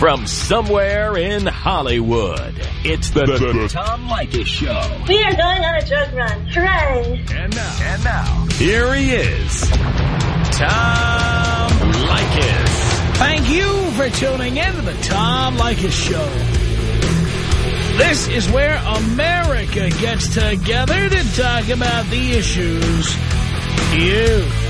From somewhere in Hollywood, it's the, the, the Tom Leykis Show. We are going on a drug run. Hooray! And now, and now, here he is, Tom Leykis. Thank you for tuning in to the Tom Leykis Show. This is where America gets together to talk about the issues you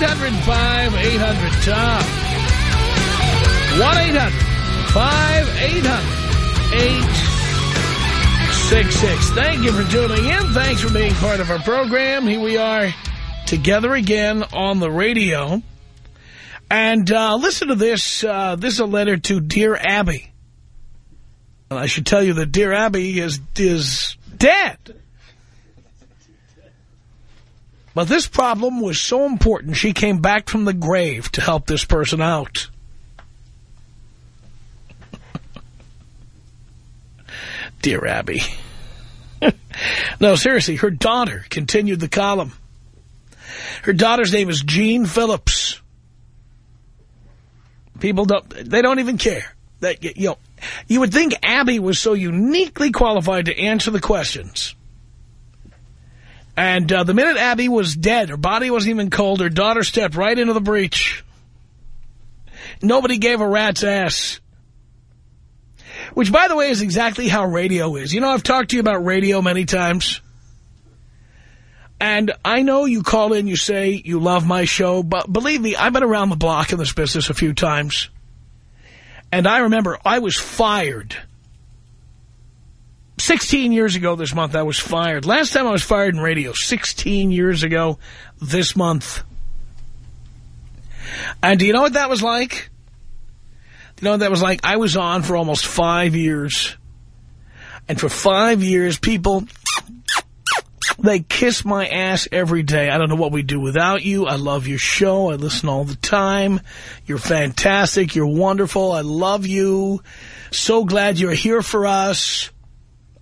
It's 1-800-5800-TOM. 1-800-5800-866. Thank you for tuning in. Thanks for being part of our program. Here we are together again on the radio. And uh, listen to this. Uh, this is a letter to Dear Abby. And I should tell you that Dear Abby is is dead. But this problem was so important, she came back from the grave to help this person out. Dear Abby. no, seriously, her daughter continued the column. Her daughter's name is Jeanne Phillips. People don't, they don't even care. That You know, you would think Abby was so uniquely qualified to answer the questions. And uh, the minute Abby was dead, her body wasn't even cold, her daughter stepped right into the breach. Nobody gave a rat's ass. Which, by the way, is exactly how radio is. You know, I've talked to you about radio many times. And I know you call in, you say you love my show, but believe me, I've been around the block in this business a few times. And I remember I was fired. 16 years ago this month, I was fired. Last time I was fired in radio, 16 years ago this month. And do you know what that was like? Do you know what that was like? I was on for almost five years. And for five years, people they kiss my ass every day. I don't know what we do without you. I love your show. I listen all the time. You're fantastic. You're wonderful. I love you. So glad you're here for us.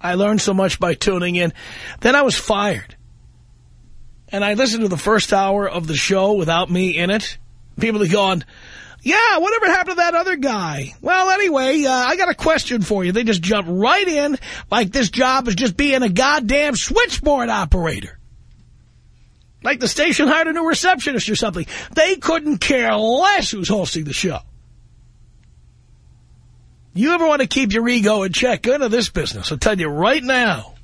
I learned so much by tuning in. Then I was fired. And I listened to the first hour of the show without me in it. People are going, yeah, whatever happened to that other guy? Well, anyway, uh, I got a question for you. They just jump right in like this job is just being a goddamn switchboard operator. Like the station hired a new receptionist or something. They couldn't care less who's hosting the show. You ever want to keep your ego in check, go into this business. I'll tell you right now.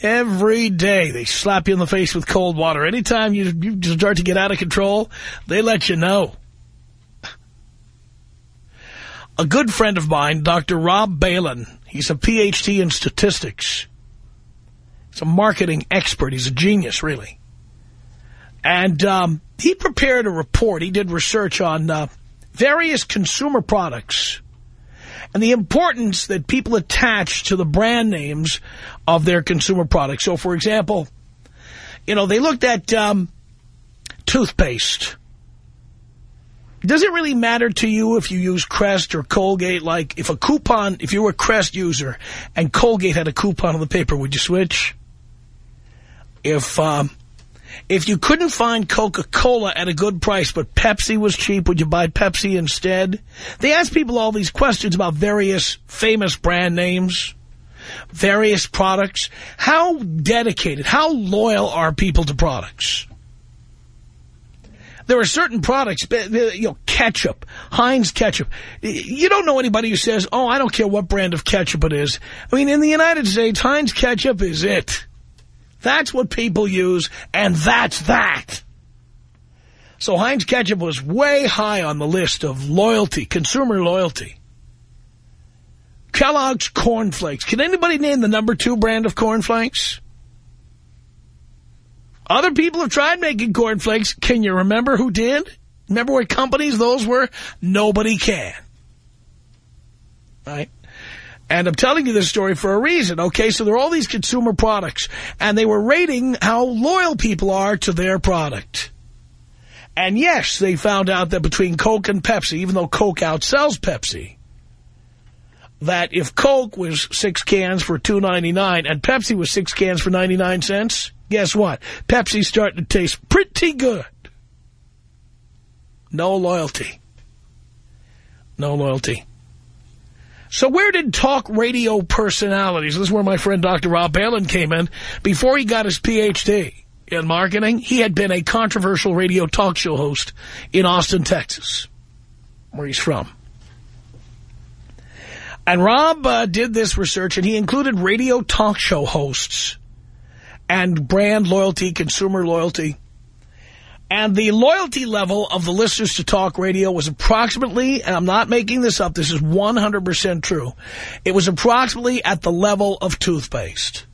Every day they slap you in the face with cold water. Anytime you, you start to get out of control, they let you know. A good friend of mine, Dr. Rob Balon, he's a Ph.D. in statistics. He's a marketing expert. He's a genius, really. And um, he prepared a report. He did research on uh, various consumer products and the importance that people attach to the brand names of their consumer products. So, for example, you know, they looked at um, toothpaste. Does it really matter to you if you use Crest or Colgate? Like, if a coupon, if you were a Crest user and Colgate had a coupon on the paper, would you switch? If um, if you couldn't find Coca-Cola at a good price, but Pepsi was cheap, would you buy Pepsi instead? They ask people all these questions about various famous brand names, various products. How dedicated, how loyal are people to products? There are certain products, you know, ketchup, Heinz ketchup. You don't know anybody who says, oh, I don't care what brand of ketchup it is. I mean, in the United States, Heinz ketchup is it. That's what people use, and that's that. So Heinz Ketchup was way high on the list of loyalty, consumer loyalty. Kellogg's Corn Flakes. Can anybody name the number two brand of Corn Flakes? Other people have tried making cornflakes. Can you remember who did? Remember what companies those were? Nobody can. Right? And I'm telling you this story for a reason, okay? So there are all these consumer products, and they were rating how loyal people are to their product. And yes, they found out that between Coke and Pepsi, even though Coke outsells Pepsi, that if Coke was six cans for two ninety nine and Pepsi was six cans for 99 cents, guess what? Pepsi's starting to taste pretty good. No loyalty. No loyalty. So where did talk radio personalities, this is where my friend Dr. Rob Balon came in, before he got his Ph.D. in marketing, he had been a controversial radio talk show host in Austin, Texas, where he's from. And Rob uh, did this research, and he included radio talk show hosts and brand loyalty, consumer loyalty. And the loyalty level of the listeners to talk radio was approximately, and I'm not making this up, this is 100% true, it was approximately at the level of toothpaste.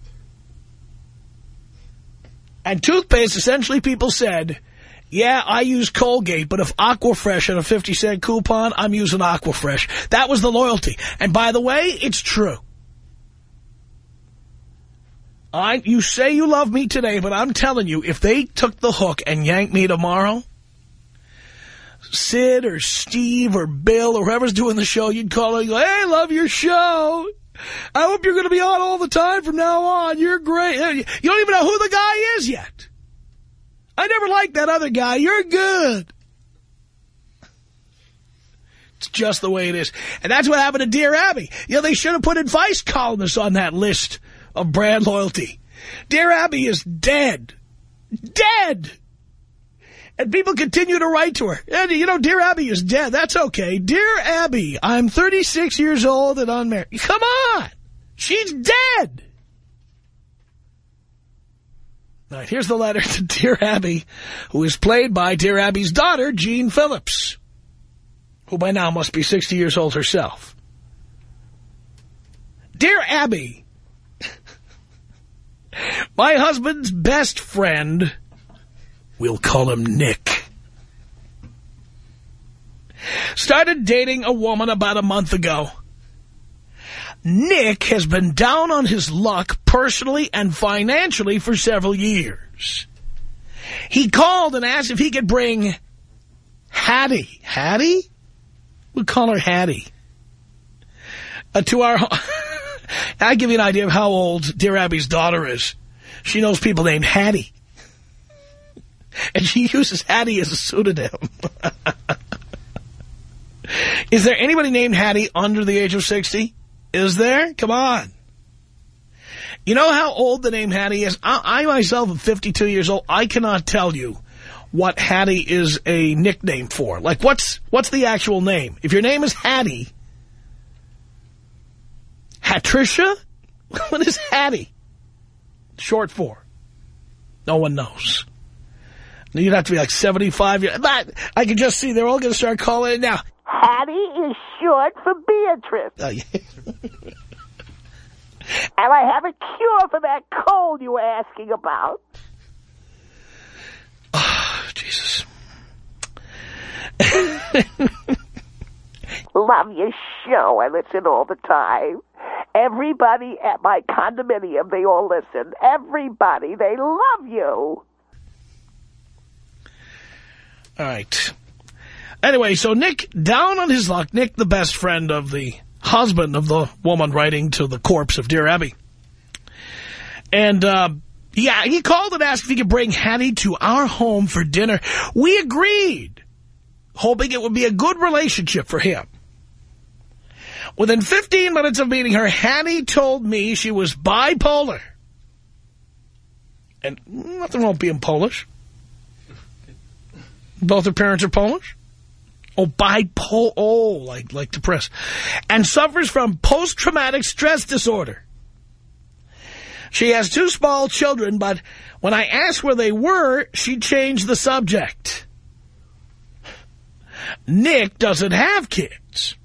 And toothpaste, essentially people said, yeah, I use Colgate, but if Aquafresh had a 50 cent coupon, I'm using Aquafresh. That was the loyalty. And by the way, it's true. I, you say you love me today, but I'm telling you, if they took the hook and yanked me tomorrow, Sid or Steve or Bill or whoever's doing the show, you'd call and go, hey, love your show. I hope you're going to be on all the time from now on. You're great. You don't even know who the guy is yet. I never liked that other guy. You're good. It's just the way it is. And that's what happened to Dear Abby. You know, they should have put advice columnists on that list of brand loyalty. Dear Abby is dead. Dead. And people continue to write to her. And, you know, Dear Abby is dead. That's okay. Dear Abby, I'm 36 years old and unmarried. Come on. She's dead. All right, here's the letter to Dear Abby, who is played by Dear Abby's daughter, Jeanne Phillips, who by now must be 60 years old herself. Dear Abby, my husband's best friend, we'll call him Nick, started dating a woman about a month ago. Nick has been down on his luck personally and financially for several years. He called and asked if he could bring Hattie. Hattie? We'll call her Hattie. Uh, to our... I give you an idea of how old Dear Abby's daughter is. She knows people named Hattie. And she uses Hattie as a pseudonym. is there anybody named Hattie under the age of 60? Is there? Come on. You know how old the name Hattie is? I, I myself am 52 years old. I cannot tell you what Hattie is a nickname for. Like, what's what's the actual name? If your name is Hattie, Hatricia? What is Hattie short for? No one knows. You'd have to be like 75 years. But I can just see they're all going to start calling it now. Hattie is short for Beatrice. Oh, yeah. and I have a cure for that cold you were asking about. Oh, Jesus. Love your show. I listen all the time. Everybody at my condominium, they all listen. Everybody, they love you. All right. Anyway, so Nick, down on his luck, Nick, the best friend of the husband of the woman writing to the corpse of Dear Abby. And, uh, yeah, he called and asked if he could bring Hattie to our home for dinner. We agreed, hoping it would be a good relationship for him. Within 15 minutes of meeting her, Hattie told me she was bipolar. And nothing wrong with being Polish. Both her parents are Polish. Oh, bipolar, oh, like, like depressed. And suffers from post-traumatic stress disorder. She has two small children, but when I asked where they were, she changed the subject. Nick doesn't have kids.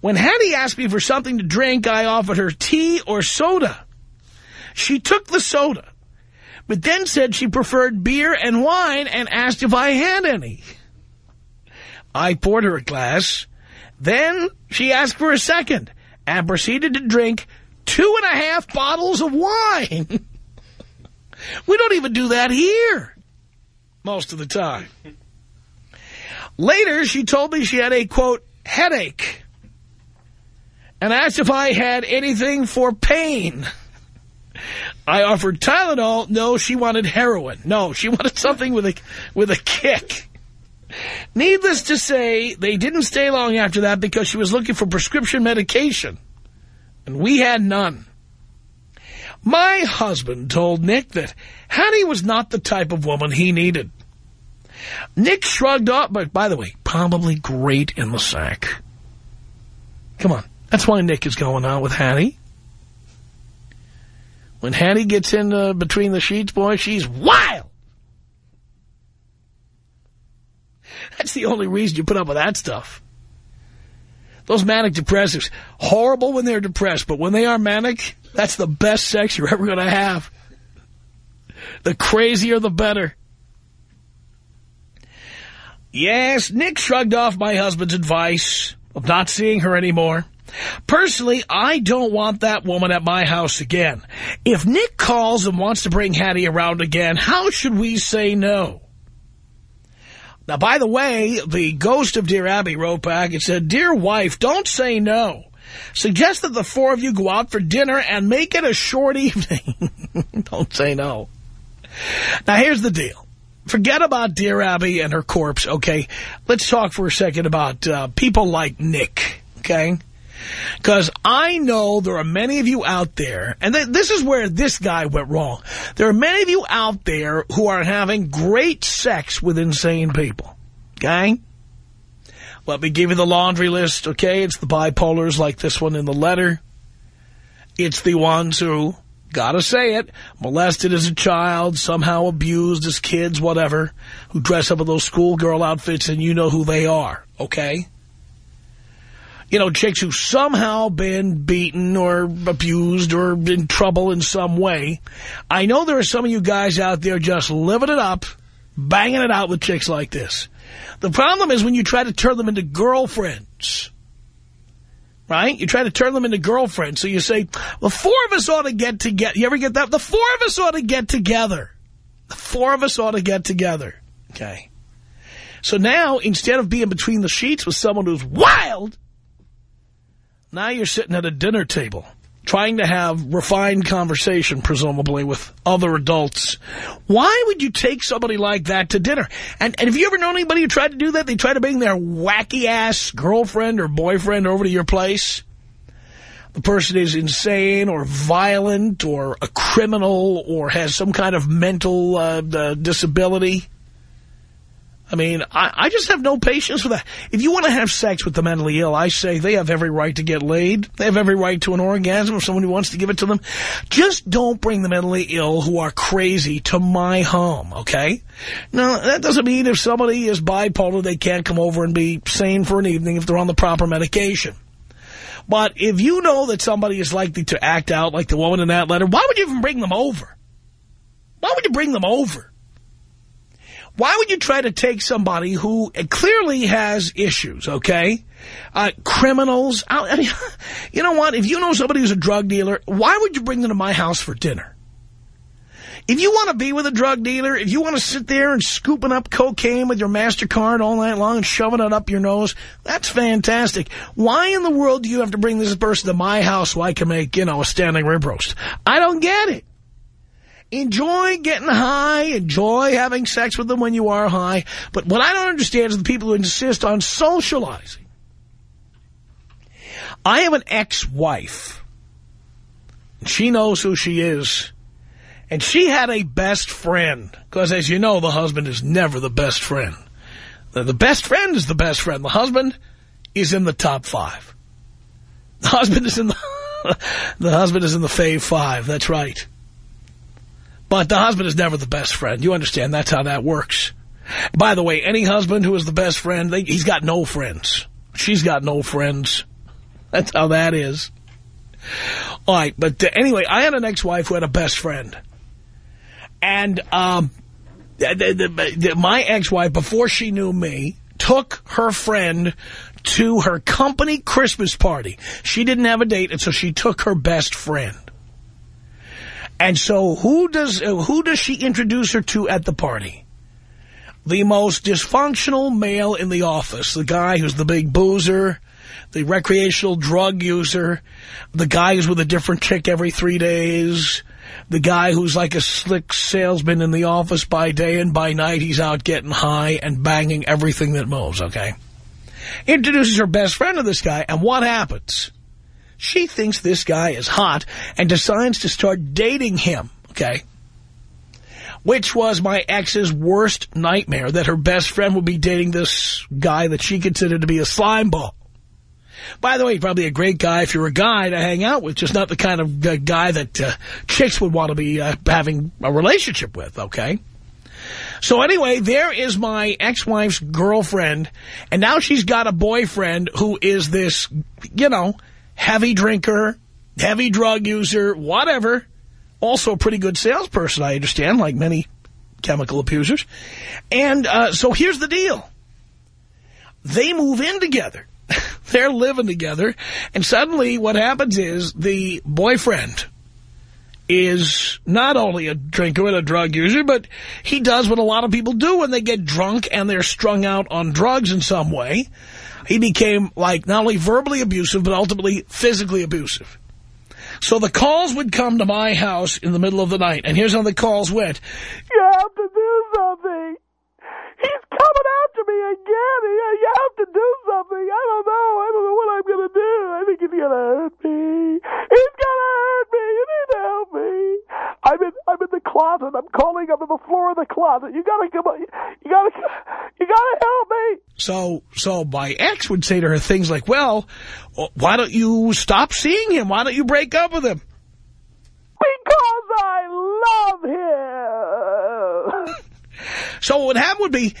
When Hattie asked me for something to drink, I offered her tea or soda. She took the soda, but then said she preferred beer and wine and asked if I had any. I poured her a glass. Then she asked for a second and proceeded to drink two and a half bottles of wine. we don't even do that here most of the time. Later, she told me she had a, quote, headache and asked if I had anything for pain. I offered Tylenol. No, she wanted heroin. No, she wanted something with a with a kick. Needless to say, they didn't stay long after that because she was looking for prescription medication. And we had none. My husband told Nick that Hattie was not the type of woman he needed. Nick shrugged off, but by the way, probably great in the sack. Come on. That's why Nick is going out with Hattie. When Hattie gets in uh, between the sheets, boy, she's wild. That's the only reason you put up with that stuff. Those manic depressives, horrible when they're depressed, but when they are manic, that's the best sex you're ever going to have. The crazier, the better. Yes, Nick shrugged off my husband's advice of not seeing her anymore. Personally, I don't want that woman at my house again. If Nick calls and wants to bring Hattie around again, how should we say no? Now, by the way, the ghost of Dear Abby wrote back and said, Dear wife, don't say no. Suggest that the four of you go out for dinner and make it a short evening. don't say no. Now, here's the deal. Forget about Dear Abby and her corpse, okay? Let's talk for a second about uh, people like Nick, okay? Because I know there are many of you out there, and th this is where this guy went wrong. There are many of you out there who are having great sex with insane people. Okay? Let me give you the laundry list, okay? It's the bipolars like this one in the letter. It's the ones who, gotta say it, molested as a child, somehow abused as kids, whatever, who dress up in those schoolgirl outfits and you know who they are, okay? You know, chicks who've somehow been beaten or abused or in trouble in some way. I know there are some of you guys out there just living it up, banging it out with chicks like this. The problem is when you try to turn them into girlfriends, right? You try to turn them into girlfriends. So you say, the four of us ought to get together. You ever get that? The four of us ought to get together. The four of us ought to get together. Okay. So now, instead of being between the sheets with someone who's wild, now you're sitting at a dinner table trying to have refined conversation, presumably, with other adults. Why would you take somebody like that to dinner? And, and have you ever known anybody who tried to do that? They try to bring their wacky-ass girlfriend or boyfriend over to your place. The person is insane or violent or a criminal or has some kind of mental uh, uh, disability. I mean, I, I just have no patience for that. If you want to have sex with the mentally ill, I say they have every right to get laid. They have every right to an orgasm if someone who wants to give it to them. Just don't bring the mentally ill who are crazy to my home, okay? Now, that doesn't mean if somebody is bipolar, they can't come over and be sane for an evening if they're on the proper medication. But if you know that somebody is likely to act out like the woman in that letter, why would you even bring them over? Why would you bring them over? Why would you try to take somebody who clearly has issues, okay? Uh, criminals. I mean, you know what? If you know somebody who's a drug dealer, why would you bring them to my house for dinner? If you want to be with a drug dealer, if you want to sit there and scooping up cocaine with your MasterCard all night long and shoving it up your nose, that's fantastic. Why in the world do you have to bring this person to my house so I can make, you know, a standing rib roast? I don't get it. Enjoy getting high. Enjoy having sex with them when you are high. But what I don't understand is the people who insist on socializing. I have an ex-wife. She knows who she is. And she had a best friend. Because as you know, the husband is never the best friend. The best friend is the best friend. The husband is in the top five. The husband is in the, the husband is in the fave five. That's right. But the husband is never the best friend. You understand that's how that works. By the way, any husband who is the best friend, they, he's got no friends. She's got no friends. That's how that is. All right, but uh, anyway, I had an ex-wife who had a best friend. And um, the, the, the, my ex-wife, before she knew me, took her friend to her company Christmas party. She didn't have a date, and so she took her best friend. And so who does uh, who does she introduce her to at the party? The most dysfunctional male in the office, the guy who's the big boozer, the recreational drug user, the guy who's with a different chick every three days, the guy who's like a slick salesman in the office by day and by night he's out getting high and banging everything that moves, okay? Introduces her best friend to this guy, and what happens? She thinks this guy is hot and decides to start dating him, okay? Which was my ex's worst nightmare, that her best friend would be dating this guy that she considered to be a slime ball. By the way, probably a great guy if you're a guy to hang out with, just not the kind of guy that uh, chicks would want to be uh, having a relationship with, okay? So anyway, there is my ex-wife's girlfriend, and now she's got a boyfriend who is this, you know, heavy drinker, heavy drug user, whatever. Also a pretty good salesperson, I understand, like many chemical abusers. And uh, so here's the deal. They move in together. They're living together. And suddenly what happens is the boyfriend is not only a drinker and a drug user, but he does what a lot of people do when they get drunk and they're strung out on drugs in some way. He became, like, not only verbally abusive, but ultimately physically abusive. So the calls would come to my house in the middle of the night, and here's how the calls went. You have to do something. He's coming after me again. You have to do something. I don't know. I don't know what I'm going to do. I think he's going to hurt me. He's going to hurt me. You need to help me. I'm in, I'm in the closet. I'm calling up on the floor of the closet. You got to come on. You got to, you got to help me. So, so my ex would say to her things like, well, why don't you stop seeing him? Why don't you break up with him? Because I love him. So what would happen would be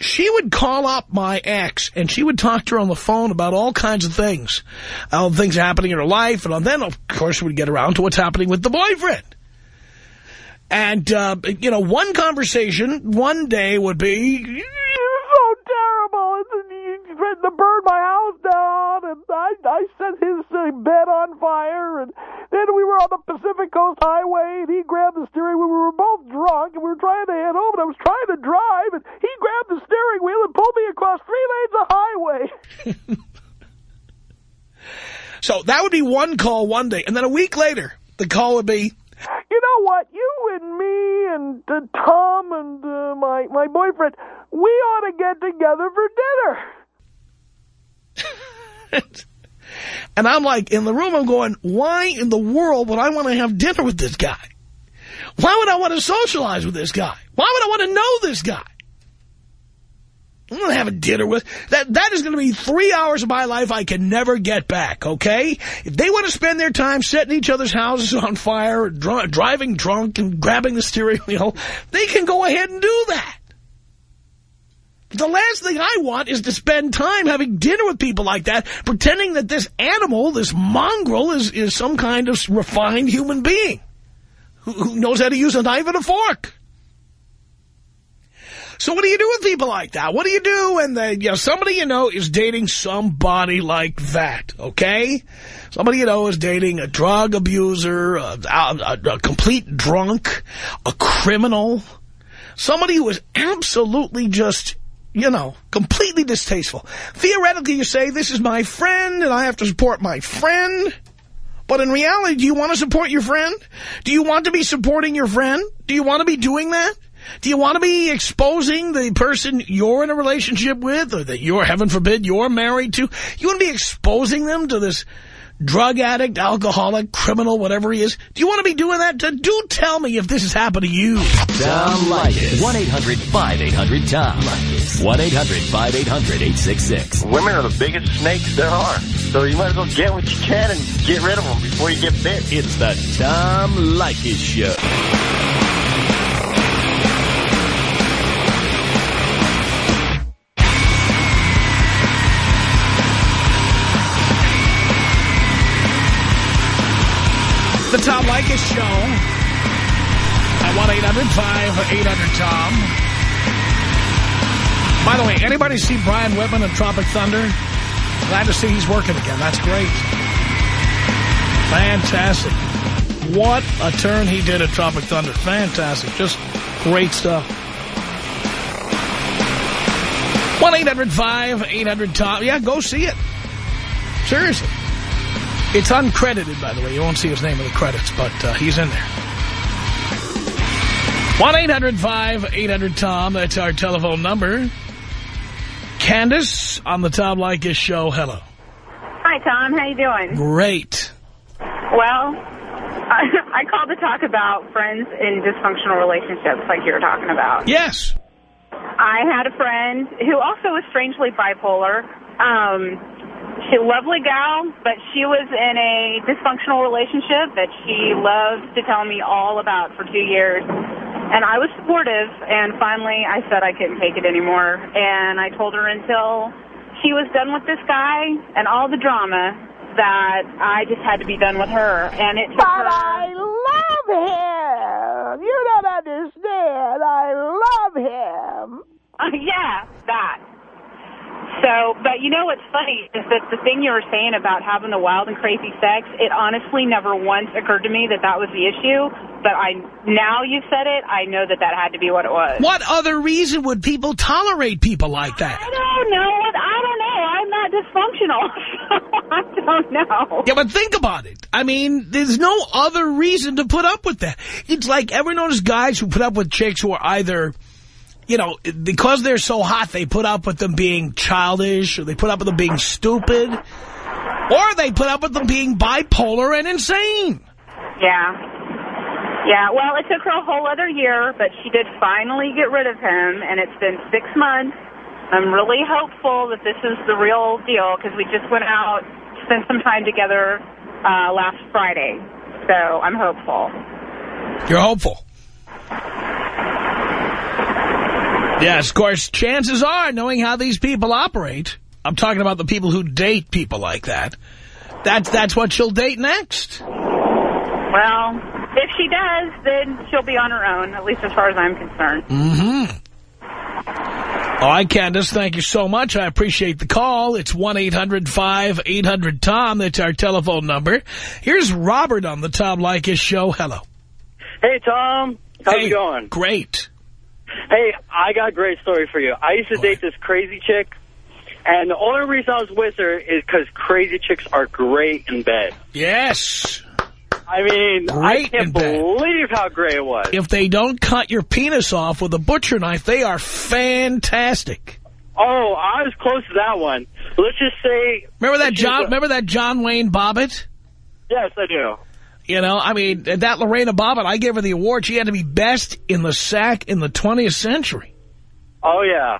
she would call up my ex and she would talk to her on the phone about all kinds of things. All things happening in her life. And then, of course, we'd get around to what's happening with the boyfriend. And, uh, you know, one conversation one day would be, You're so terrible. To burn my house down, and I, I set his uh, bed on fire, and then we were on the Pacific Coast Highway, and he grabbed the steering wheel. We were both drunk, and we were trying to head home, and I was trying to drive, and he grabbed the steering wheel and pulled me across three lanes of highway. so that would be one call one day. And then a week later, the call would be, you know what? You and me and uh, Tom and uh, my my boyfriend, we ought to get together for dinner. and I'm like, in the room, I'm going, why in the world would I want to have dinner with this guy? Why would I want to socialize with this guy? Why would I want to know this guy? I'm going to have a dinner with... That That is going to be three hours of my life I can never get back, okay? If they want to spend their time setting each other's houses on fire, dr driving drunk and grabbing the steering wheel, they can go ahead and do that. The last thing I want is to spend time having dinner with people like that, pretending that this animal, this mongrel, is, is some kind of refined human being who, who knows how to use a knife and a fork. So what do you do with people like that? What do you do when the, you know, somebody you know is dating somebody like that, okay? Somebody you know is dating a drug abuser, a, a, a complete drunk, a criminal, somebody who is absolutely just, you know, completely distasteful. Theoretically, you say, this is my friend and I have to support my friend. But in reality, do you want to support your friend? Do you want to be supporting your friend? Do you want to be doing that? Do you want to be exposing the person you're in a relationship with or that you're, heaven forbid, you're married to? You want to be exposing them to this drug addict, alcoholic, criminal, whatever he is? Do you want to be doing that? Do tell me if this has happened to you. Tom Leykis. 1-800-5800-TOM. 1-800-5800-866. Women are the biggest snakes there are. So you might as well get what you can and get rid of them before you get bit. It's the Tom Leykis Show. The Tom Leykis Show. At 1-800-5800-TOM. By the way, anybody see Brian Whitman in Tropic Thunder? Glad to see he's working again. That's great. Fantastic. What a turn he did at Tropic Thunder. Fantastic. Just great stuff. 1-800-5800-TOM. Yeah, go see it. Seriously. It's uncredited, by the way. You won't see his name in the credits, but uh, he's in there. 1-800-5800-TOM. That's our telephone number. Candace on the Tom Leykis show. Hello. Hi, Tom. How you doing? Great. Well, I, I called to talk about friends in dysfunctional relationships like you were talking about. Yes. I had a friend who also was strangely bipolar. Um, she a lovely gal, but she was in a dysfunctional relationship that she loved to tell me all about for two years. And I was supportive, and finally I said I couldn't take it anymore. And I told her until she was done with this guy and all the drama that I just had to be done with her. And it took But her... I love him. You don't understand. I love him. yeah, that. So, but you know what's funny is that the thing you were saying about having the wild and crazy sex, it honestly never once occurred to me that that was the issue. But I now you've said it, I know that that had to be what it was. What other reason would people tolerate people like that? I don't know. I don't know. I'm not dysfunctional. so I don't know. Yeah, but think about it. I mean, there's no other reason to put up with that. It's like, ever notice guys who put up with chicks who are either, you know, because they're so hot, they put up with them being childish, or they put up with them being stupid, or they put up with them being bipolar and insane. Yeah. Yeah, well, it took her a whole other year, but she did finally get rid of him, and it's been six months. I'm really hopeful that this is the real deal because we just went out, spent some time together uh, last Friday. So I'm hopeful. You're hopeful. Yes, of course, chances are, knowing how these people operate, I'm talking about the people who date people like that, that's, that's what she'll date next. Well, if she does, then she'll be on her own, at least as far as I'm concerned. Mm-hmm. All right, Candace, thank you so much. I appreciate the call. It's 1-800-5800-TOM. That's our telephone number. Here's Robert on the Tom Leykis show. Hello. Hey, Tom. How's hey, it going? Great. Hey, I got a great story for you. I used to date this crazy chick, and the only reason I was with her is because crazy chicks are great in bed. Yes. I mean, Great I can't believe how great it was. If they don't cut your penis off with a butcher knife, they are fantastic. Oh, I was close to that one. Let's just say... Remember that John? Remember that John Wayne Bobbitt? Yes, I do. You know, I mean, that Lorena Bobbitt, I gave her the award. She had to be best in the sack in the 20th century. Oh, yeah.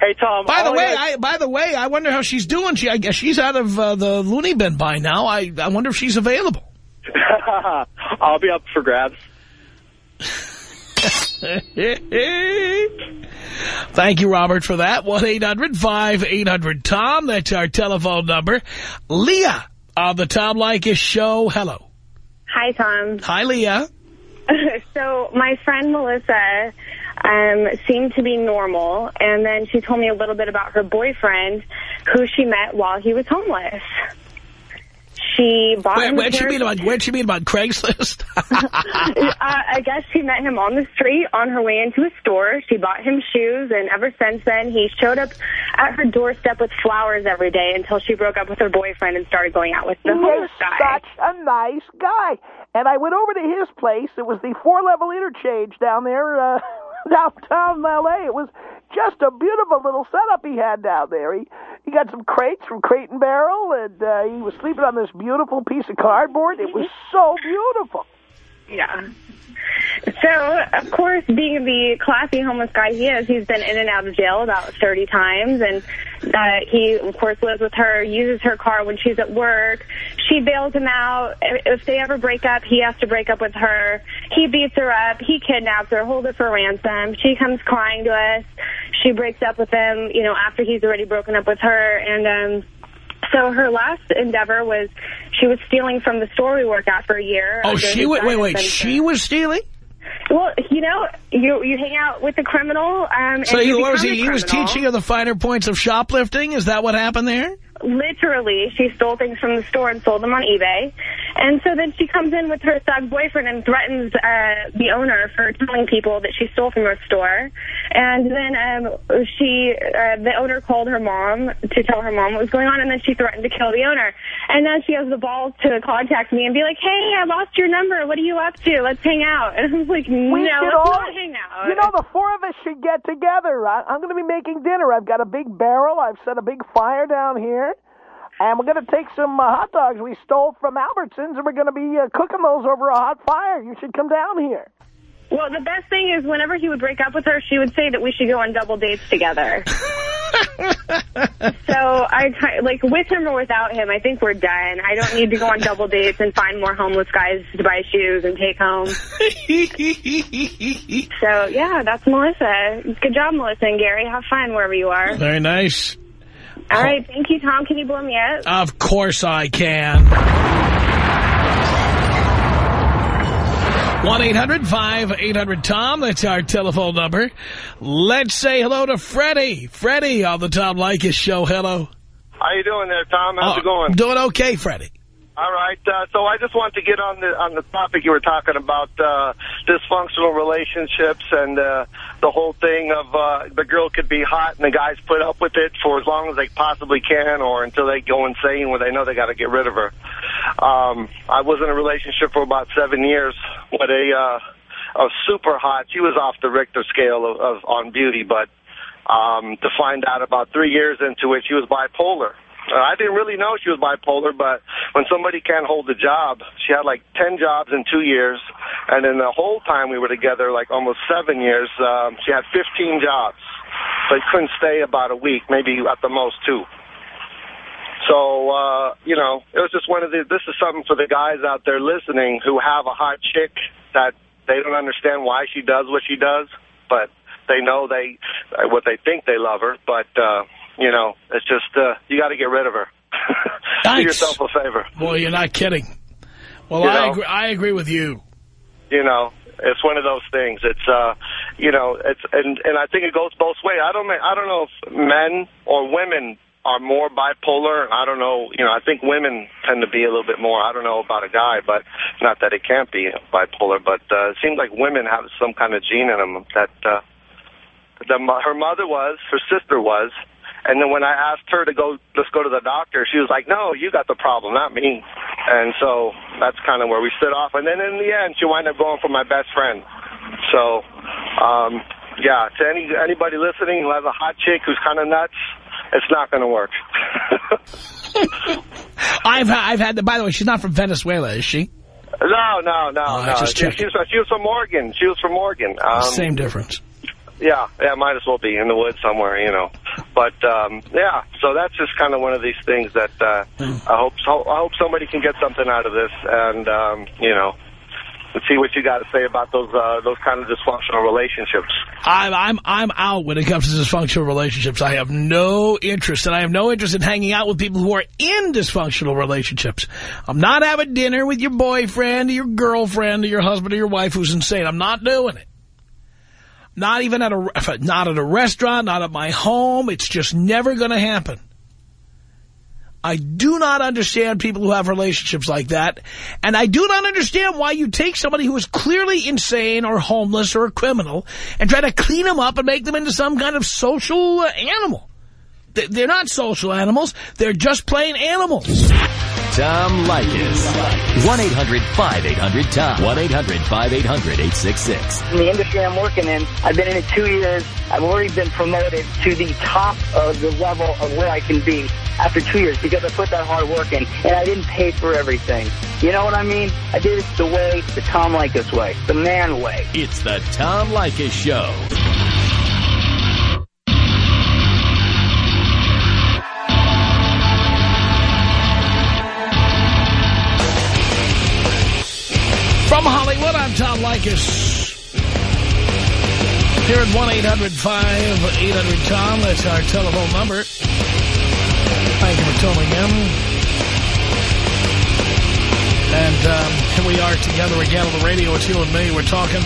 Hey, Tom. By the way, got- I by the way, I wonder how she's doing. She, I guess she's out of uh, the loony bin by now. I I wonder if she's available. I'll be up for grabs. Thank you, Robert, for that. 1-800-5800-TOM. That's our telephone number. Leah on the Tom Leykis show. Hello. Hi, Tom. Hi, Leah. so my friend Melissa um, seemed to be normal, and then she told me a little bit about her boyfriend, who she met while he was homeless. She bought Where, where'd, she meet him on, where'd she meet him on Craigslist? uh, I guess she met him on the street on her way into a store. She bought him shoes, and ever since then, he showed up at her doorstep with flowers every day until she broke up with her boyfriend and started going out with the He homeless guy. such a nice guy. And I went over to his place. It was the four-level interchange down there, uh, downtown L.A. It was just a beautiful little setup he had down there. He he got some crates from Crate and Barrel, and uh, he was sleeping on this beautiful piece of cardboard. It was so beautiful. Yeah. So, of course, being the classy homeless guy he is, he's been in and out of jail about 30 times, and uh, he, of course, lives with her, uses her car when she's at work. She bails him out. If they ever break up, he has to break up with her. He beats her up. He kidnaps her, holds her for ransom. She comes crying to us. She breaks up with him, you know, after he's already broken up with her, and, um, so her last endeavor was she was stealing from the store we work at for a year. oh, she his wait, wait, wait. She was stealing? Well, you know, you you hang out with the criminal. Um, So you was he, a he was teaching her the finer points of shoplifting? Is that what happened there? Literally, she stole things from the store and sold them on eBay. And so then she comes in with her thug boyfriend and threatens uh, the owner for telling people that she stole from her store. And then um, she, uh, the owner called her mom to tell her mom what was going on, and then she threatened to kill the owner. And then she has the balls to contact me and be like, hey, I lost your number. What are you up to? Let's hang out. And I was like, no, We let's all, not hang out. you know, the four of us should get together. I, I'm going to be making dinner. I've got a big barrel. I've set a big fire down here. And we're going to take some uh, hot dogs we stole from Albertsons, and we're going to be uh, cooking those over a hot fire. You should come down here. Well, the best thing is whenever he would break up with her, she would say that we should go on double dates together. so I like with him or without him, I think we're done. I don't need to go on double dates and find more homeless guys to buy shoes and take home. so yeah, that's Melissa. Good job, Melissa and Gary. Have fun wherever you are. Very nice. All right, thank you, Tom. Can you blow me up? Of course I can. 1-800-5800-TOM. That's our telephone number. Let's say hello to Freddie. Freddie on the Tom Leykis show. Hello. How you doing there, Tom? How's Oh, it going? Doing okay, Freddie. All right. Uh, so I just want to get on the on the topic you were talking about uh, dysfunctional relationships and uh, the whole thing of uh, the girl could be hot and the guys put up with it for as long as they possibly can, or until they go insane where they know they got to get rid of her. Um, I was in a relationship for about seven years with a uh, a super hot. She was off the Richter scale of, of on beauty, but um, to find out about three years into it, she was bipolar. Uh, I didn't really know she was bipolar, but when somebody can't hold a job, she had like 10 jobs in two years, and then the whole time we were together, like almost seven years, um, she had 15 jobs, but couldn't stay about a week, maybe at the most two. So, uh, you know, it was just one of the, this is something for the guys out there listening who have a hot chick that they don't understand why she does what she does, but they know they, uh, what they think they love her, but, uh, you know, it's just, uh, you got to get rid of her. Do yourself a favor. Boy, you're not kidding. Well, You I know. agree, I agree with you. You know, it's one of those things. It's, uh, you know, it's, and, and I think it goes both ways. I don't, I don't know if men or women are more bipolar. I don't know. You know, I think women tend to be a little bit more. I don't know about a guy, but not that it can't be bipolar, but, uh, it seems like women have some kind of gene in them that, uh, the, her mother was, her sister was, and then when I asked her to go, let's go to the doctor, she was like, no, you got the problem, not me. And so that's kind of where we stood off. And then in the end, she wound up going for my best friend. So, um, yeah, to any anybody listening who has a hot chick who's kind of nuts, it's not going to work. I've I've had the. By the way, she's not from Venezuela, is she? no, no, no, Oh, no. She, she, was, she was from Oregon. She was from Oregon. Um, Same difference. Yeah, yeah, might as well be in the woods somewhere, you know. But um, yeah, so that's just kind of one of these things that uh, I hope so, I hope somebody can get something out of this, and um, you know, and see what you got to say about those uh, those kind of dysfunctional relationships. I'm I'm I'm out when it comes to dysfunctional relationships. I have no interest, and I have no interest in hanging out with people who are in dysfunctional relationships. I'm not having dinner with your boyfriend, or your girlfriend, or your husband, or your wife who's insane. I'm not doing it. Not even at a not at a restaurant, not at my home. It's just never going to happen. I do not understand people who have relationships like that. And I do not understand why you take somebody who is clearly insane or homeless or a criminal and try to clean them up and make them into some kind of social uh, animal. They- They're not social animals. They're just plain animals. Tom Leykis. 1-800-5800-TOM. 1-800-5800-866. In the industry I'm working in, I've been in it two years. I've already been promoted to the top of the level of where I can be after two years because I put that hard work in and I didn't pay for everything. You know what I mean? I did it the way, the Tom Leykis way, the man way. It's the Tom Leykis Show. I'm Tom Leykis. Here at 1-800-5800-TOM. That's our telephone number. Thank you for tuning in. And um, here we are together again on the radio. It's you and me. We're talking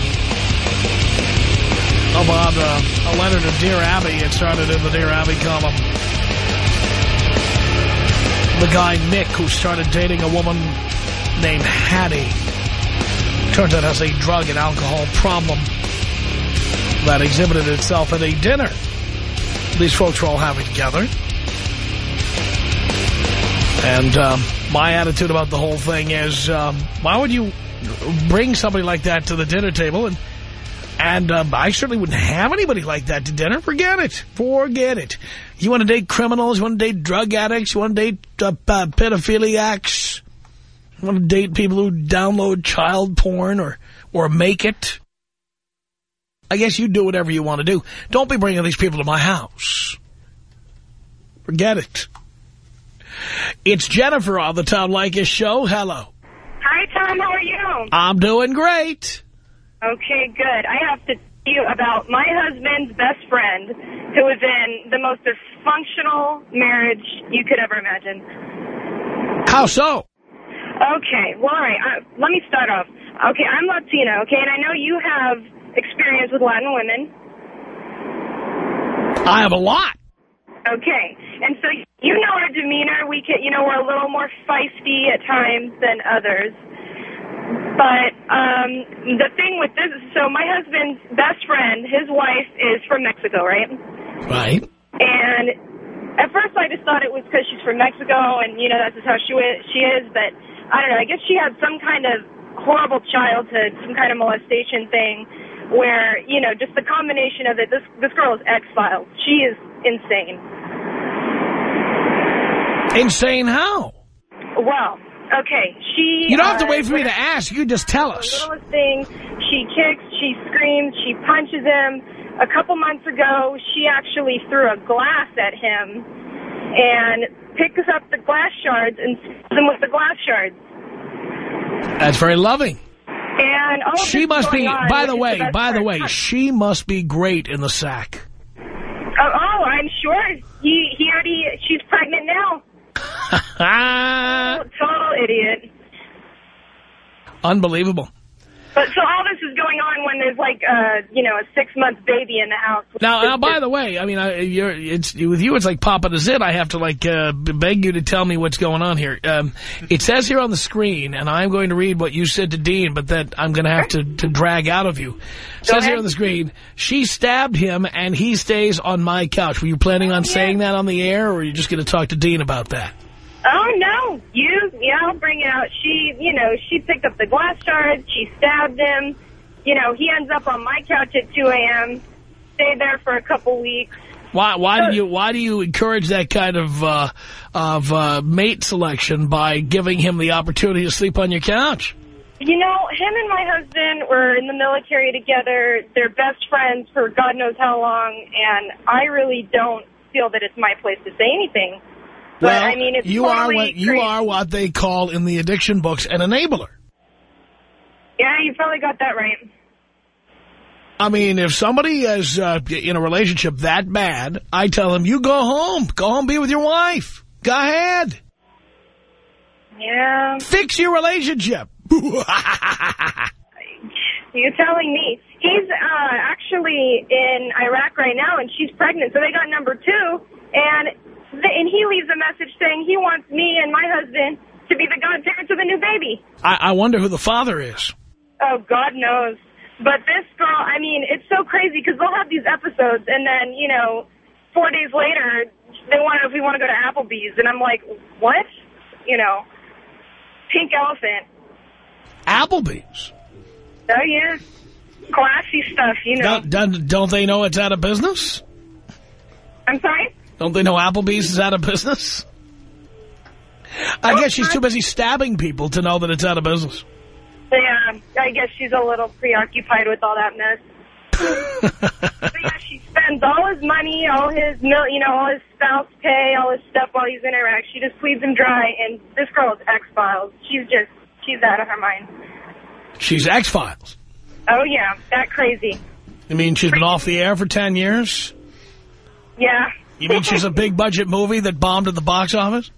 about uh, a letter to Dear Abby. It started in the Dear Abby column. The guy, Nick, who started dating a woman named Hattie, turns out has a drug and alcohol problem that exhibited itself at a dinner these folks were all having together. And um, my attitude about the whole thing is, um, why would you bring somebody like that to the dinner table? And and um, I certainly wouldn't have anybody like that to dinner. Forget it. Forget it. You want to date criminals? You want to date drug addicts? You want to date uh, uh, pedophiliacs? Want to date people who download child porn or, or make it? I guess you do whatever you want to do. Don't be bringing these people to my house. Forget it. It's Jennifer on the Tom Leykis show. Hello. Hi, Tom. How are you? I'm doing great. Okay, good. I have to tell you about my husband's best friend who was in the most dysfunctional marriage you could ever imagine. How so? Okay, well, all right. Uh, let me start off. Okay, I'm Latina, okay, and I know you have experience with Latin women. I have a lot. Okay, and so you know our demeanor. We can, you know, we're a little more feisty at times than others. But um, the thing with this, so my husband's best friend, his wife is from Mexico, right? Right. And at first I just thought it was because she's from Mexico and, you know, that's just how she, she is. But I don't know, I guess she had some kind of horrible childhood, some kind of molestation thing where, you know, just the combination of it, this, this girl is X-Files. She is insane. Insane how? Well, okay, she... You don't have to uh, wait for me to ask. You just tell us. Littlest thing, she kicks, she screams, she punches him. A couple months ago, she actually threw a glass at him and picks up the glass shards and him with the glass shards. That's very loving. And all She must be, on, by the way, best by the way, she must be great in the sack. Oh, oh, I'm sure. He, he already, she's pregnant now. Total idiot. Unbelievable. But so all this is going on when there's like, uh, you know, a six-month baby in the house. Now, now, by the way, I mean, I, you're, it's with you. It's like Papa the Zit. I have to like uh, beg you to tell me what's going on here. Um, it says here on the screen, and I'm going to read what you said to Dean, but that I'm going to have to, to drag out of you. It says here on the screen, she stabbed him, and he stays on my couch. Were you planning on saying that on the air, or are you just going to talk to Dean about that? Oh, no. You, yeah, I'll bring it out. She, you know, she picked up the glass shards. She stabbed him. You know, he ends up on my couch at 2 a.m., stayed there for a couple weeks. Why? Why do you? Why do you encourage that kind of uh, of uh, mate selection by giving him the opportunity to sleep on your couch? You know, him and my husband were in the military together. They're best friends for God knows how long, and I really don't feel that it's my place to say anything. But, well, I mean, you are what you crazy. are what they call in the addiction books an enabler. Yeah, you probably got that right. I mean, if somebody is uh, in a relationship that bad, I tell them, you go home. Go home, be with your wife. Go ahead. Yeah. Fix your relationship. You're telling me. He's uh, actually in Iraq right now, and she's pregnant, so they got number two. And and he leaves a message saying he wants me and my husband to be the godparents of a new baby. I, I wonder who the father is. Oh, God knows. But this girl, I mean, it's so crazy because they'll have these episodes, and then, you know, four days later, they want to, if we want to go to Applebee's, and I'm like, what? You know, pink elephant. Applebee's. Oh, yeah. Classy stuff, you know. Don't, don't, don't they know it's out of business? I'm sorry? Don't they know Applebee's is out of business? I oh, guess she's too busy stabbing people to know that it's out of business. Yeah, I guess she's a little preoccupied with all that mess. but yeah, she spends all his money, all his, you know, all his spouse pay, all his stuff while he's in Iraq. She just bleeds him dry, and this girl is X-Files. She's just, she's out of her mind. She's X-Files. Oh, yeah, that crazy. You mean she's been off the air for 10 years? Yeah. You mean she's a big budget movie that bombed at the box office?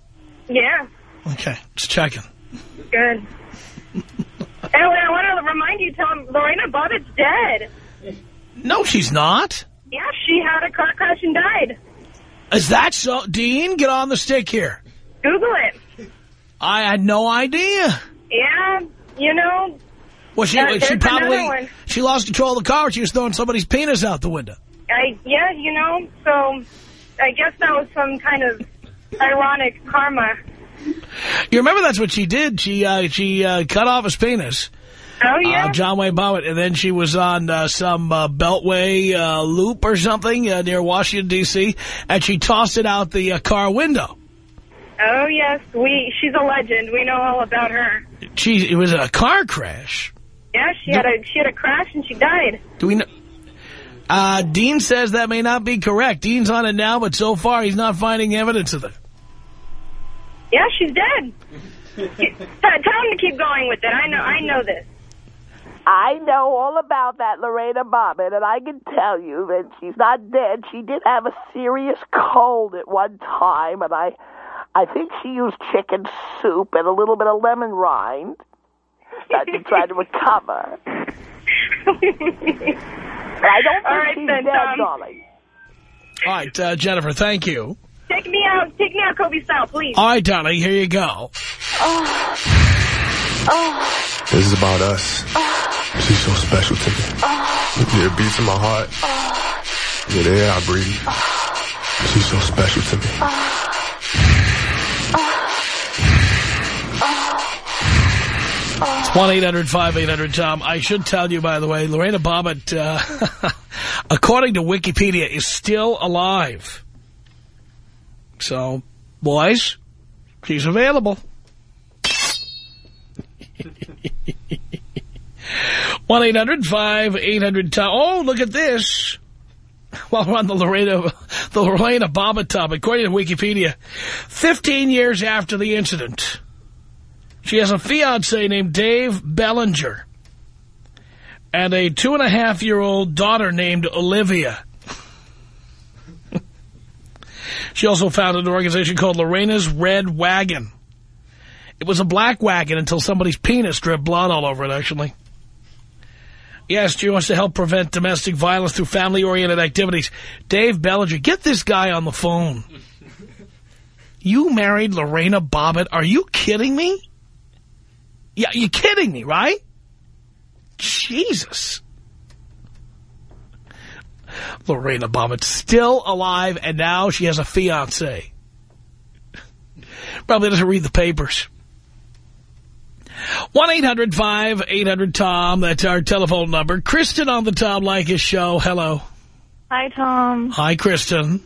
Yeah, Okay, just checking. good. and I want to remind you, Tom, Lorena Bobbitt's dead. No, she's not. Yeah, she had a car crash and died. Is that so? Dean, get on the stick here. Google it. I had no idea. Yeah, you know. Well, she, Uh, she probably, she lost control of the car. She was throwing somebody's penis out the window. I yeah, you know. So I guess that was some kind of ironic karma. You remember that's what she did. She uh, she uh, cut off his penis. Oh yeah. Uh, John Wayne Bobbitt. And then she was on uh, some uh, Beltway uh, loop or something uh, near Washington, D.C., and she tossed it out the uh, car window. Oh yes, we. She's a legend. We know all about her. She, it was a car crash. Yeah, she had a she had a crash and she died. Do we know? Uh, Dean says that may not be correct. Dean's on it now, but so far he's not finding evidence of it. Yeah, she's dead. Tell him to keep going with it. I know. I know this. I know all about that Lorena Bobbitt, and I can tell you that she's not dead. She did have a serious cold at one time, and I, I think she used chicken soup and a little bit of lemon rind to try to recover. But I don't think All right, she's then, dead, Tom. darling. All right, uh, Jennifer, thank you. Take me out. Take me out, Kobe style, please. All right, darling, here you go. This is about us. She's so special to me. Yeah, it beats in my heart. Yeah, the air I breathe. She's so special to me. 1-800-5800-TOM. I should tell you, by the way, Lorena Bobbitt, uh, according to Wikipedia, is still alive. So, boys, she's available. 1-800-5800-TOM. Oh, look at this. While we're on the Lorena, the Lorena Bobbitt topic, according to Wikipedia, 15 years after the incident, she has a fiancé named Dave Bellinger and a two-and-a-half-year-old daughter named Olivia. she also founded an organization called Lorena's Red Wagon. It was a black wagon until somebody's penis dripped blood all over it, actually. Yes, she wants to help prevent domestic violence through family-oriented activities. Dave Bellinger, get this guy on the phone. You married Lorena Bobbitt? Are you kidding me? Yeah, you kidding me, right? Jesus. Lorena Bobbitt still alive, and now she has a fiancé. Probably doesn't read the papers. 1-800-5800-TOM. That's our telephone number. Kristen on the Tom Leykis show. Hello. Hi, Tom. Hi, Kristen.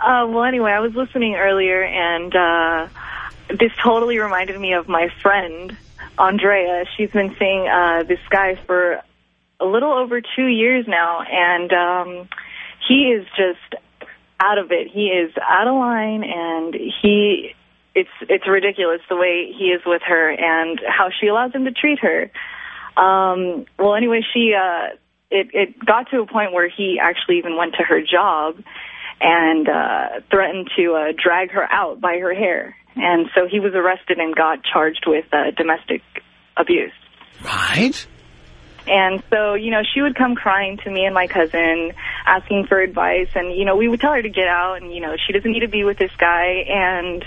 Uh, well, anyway, I was listening earlier, and uh, this totally reminded me of my friend, Andrea. She's been seeing uh, this guy for a little over two years now, and um, he is just out of it. He is out of line, and he it's it's ridiculous the way he is with her and how she allows him to treat her. Um, well, anyway, she uh, it it got to a point where he actually even went to her job and uh, threatened to uh, drag her out by her hair. And so he was arrested and got charged with uh, domestic abuse. Right. And so, you know, she would come crying to me and my cousin, asking for advice. And, you know, we would tell her to get out and, you know, she doesn't need to be with this guy. And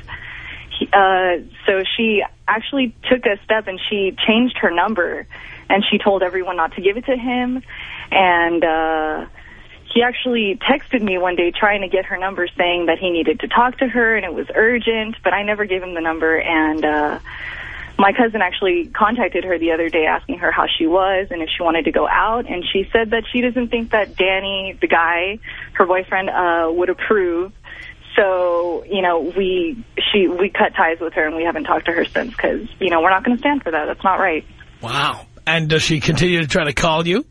he, uh, so she actually took a step and she changed her number. And she told everyone not to give it to him. And uh, he actually texted me one day trying to get her number saying that he needed to talk to her and it was urgent. But I never gave him the number. And uh, my cousin actually contacted her the other day asking her how she was and if she wanted to go out. And she said that she doesn't think that Danny, the guy, her boyfriend, uh, would approve. So, you know, we she we cut ties with her and we haven't talked to her since because, you know, we're not going to stand for that. That's not right. Wow. And does she continue to try to call you?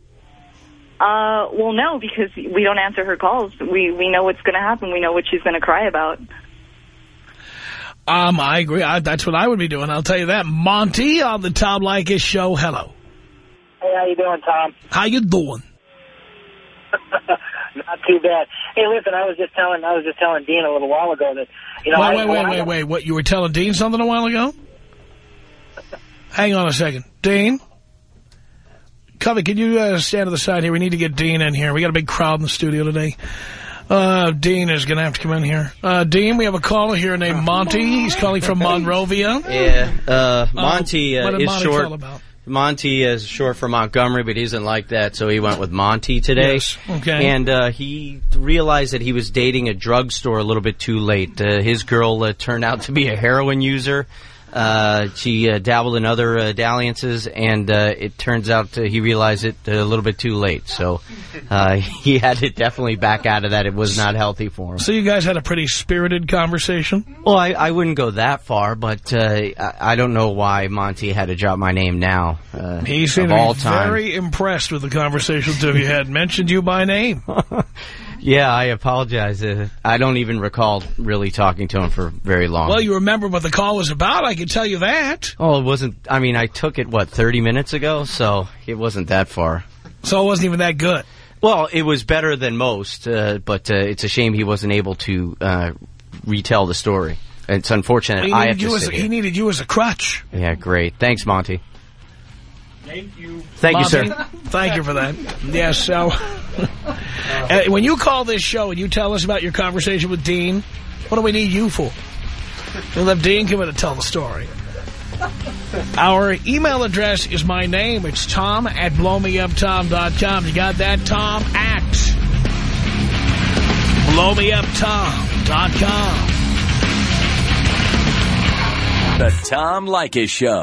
Uh, well, no, because we don't answer her calls. We we know what's going to happen. We know what she's going to cry about. Um, I agree. I, that's what I would be doing. I'll tell you that. Monty on the Tom Leykis show. Hello. Hey, how you doing, Tom? How you doing? Not too bad. Hey, listen, I was just telling I was just telling Dean a little while ago that you know. wait, I, wait, wait, I- wait, wait. What, you were telling Dean something a while ago? Hang on a second. Dean? Covey, can you uh, stand to the side here? We need to get Dean in here. We got a big crowd in the studio today. Uh, Dean is going to have to come in here. Uh, Dean, we have a caller here named Monty. He's calling from Monrovia. Yeah, uh, Monty uh, did is Monty short. about? Monty is short for Montgomery, but he isn't like that, so he went with Monty today. Yes, okay. And uh, he realized that he was dating a drugstore a little bit too late. Uh, his girl uh, turned out to be a heroin user. Uh, she uh, dabbled in other uh, dalliances, and uh, it turns out uh, he realized it a little bit too late. So uh, he had to definitely back out of that. It was not healthy for him. So you guys had a pretty spirited conversation? Well, I, I wouldn't go that far, but uh, I, I don't know why Monty had to drop my name now. Uh, He all time. very impressed with the conversations that you had. Mentioned you by name. Yeah, I apologize. Uh, I don't even recall really talking to him for very long. Well, you remember what the call was about. I can tell you that. oh, it wasn't. I mean, I took it what 30 minutes ago, so it wasn't that far. So it wasn't even that good. Well, it was better than most, uh, but uh, it's a shame he wasn't able to uh, retell the story. It's unfortunate. He I needed, you as, sit he needed you as a crutch. Yeah, great. Thanks, Monty. Thank you. Thank you, sir. Thank you for that. Yes, so uh, when you call this show and you tell us about your conversation with Dean, what do we need you for? We'll have Dean come in and tell the story. Our email address is my name. It's tom at blowmeuptom.com. You got that, Tom? At blowmeuptom.com. The Tom Leykis Show.